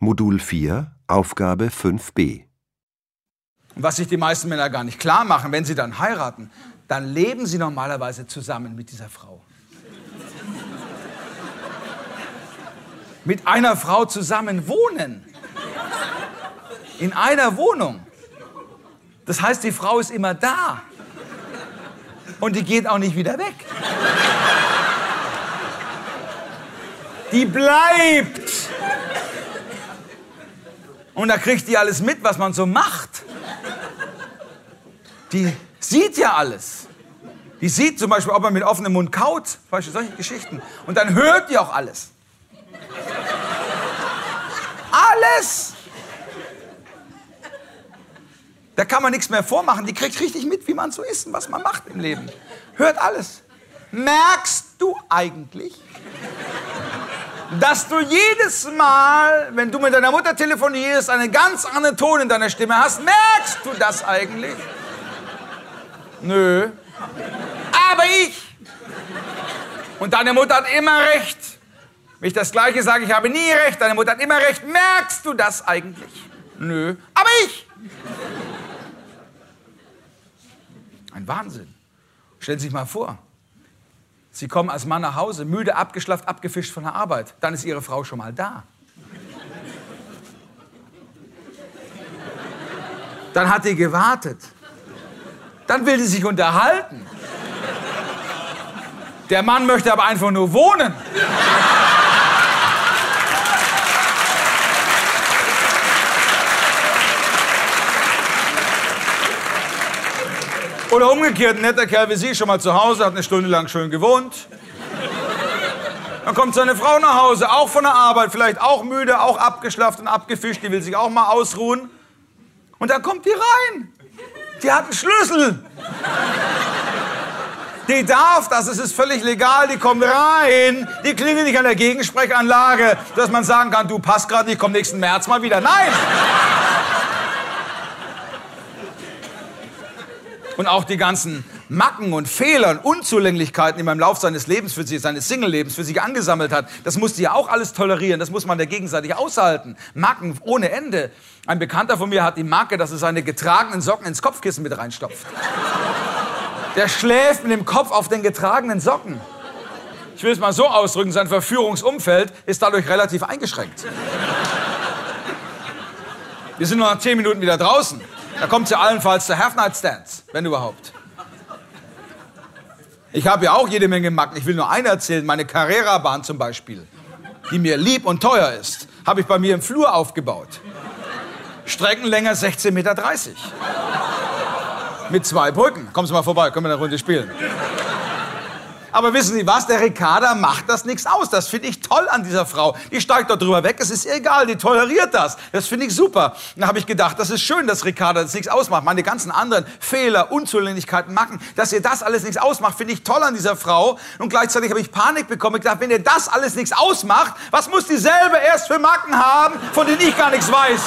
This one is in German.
Modul 4, Aufgabe 5b. Was sich die meisten Männer gar nicht klar machen, wenn sie dann heiraten, dann leben sie normalerweise zusammen mit dieser Frau. mit einer Frau zusammen wohnen. In einer Wohnung. Das heißt, die Frau ist immer da. Und die geht auch nicht wieder weg. Die bleibt. Und da kriegt die alles mit, was man so macht. Die sieht ja alles. Die sieht zum Beispiel, ob man mit offenem Mund kaut, Beispiel solche Geschichten. Und dann hört die auch alles. Alles! Da kann man nichts mehr vormachen. Die kriegt richtig mit, wie man so ist und was man macht im Leben. Hört alles. Merkst du eigentlich, dass du jedes Mal, wenn du mit deiner Mutter telefonierst, einen ganz anderen Ton in deiner Stimme hast? Merkst du das eigentlich? Nö. Aber ich. Und deine Mutter hat immer recht. Wenn ich das Gleiche sage, ich habe nie recht, deine Mutter hat immer recht. Merkst du das eigentlich? Nö. Aber ich. Ein Wahnsinn. Stellen Sie sich mal vor. Sie kommen als Mann nach Hause, müde, abgeschlafft, abgefischt von der Arbeit. Dann ist Ihre Frau schon mal da. Dann hat die gewartet. Dann will sie sich unterhalten. Der Mann möchte aber einfach nur wohnen. Oder umgekehrt, ein netter Kerl wie Sie, schon mal zu Hause, hat eine Stunde lang schön gewohnt. Dann kommt seine Frau nach Hause, auch von der Arbeit, vielleicht auch müde, auch abgeschlafft und abgefischt, die will sich auch mal ausruhen. Und dann kommt die rein. Die hat einen Schlüssel. Die darf das, es ist völlig legal, die kommt rein, die klingelt nicht an der Gegensprechanlage, dass man sagen kann, du passt gerade nicht, komm nächsten März mal wieder. Nein! Und auch die ganzen Macken und Fehler und Unzulänglichkeiten, die man im Laufe seines Lebens für sich, seines Single-Lebens für sich angesammelt hat, das muss die ja auch alles tolerieren, das muss man ja gegenseitig aushalten. Macken ohne Ende. Ein Bekannter von mir hat die Macke, dass er seine getragenen Socken ins Kopfkissen mit reinstopft. Der schläft mit dem Kopf auf den getragenen Socken. Ich will es mal so ausdrücken, sein Verführungsumfeld ist dadurch relativ eingeschränkt. Wir sind nur nach zehn Minuten wieder draußen. Da kommt sie allenfalls zu Half-Night-Stands, wenn überhaupt. Ich habe ja auch jede Menge Macken. Ich will nur eine erzählen. Meine Carrera-Bahn zum Beispiel, die mir lieb und teuer ist, habe ich bei mir im Flur aufgebaut. Streckenlänge 16,30 Meter. Mit zwei Brücken. Kommen Sie mal vorbei, können wir eine Runde spielen. Aber wissen Sie was? Der Ricarda macht das nichts aus. Das finde ich toll an dieser Frau. Die steigt dort drüber weg. Es ist ihr egal. Die toleriert das. Das finde ich super. Da habe ich gedacht, das ist schön, dass Ricarda das nichts ausmacht. Meine ganzen anderen Fehler, Unzulänglichkeiten, Macken, dass ihr das alles nichts ausmacht, finde ich toll an dieser Frau. Und gleichzeitig habe ich Panik bekommen. Ich dachte, wenn ihr das alles nichts ausmacht, was muss dieselbe erst für Macken haben, von denen ich gar nichts weiß?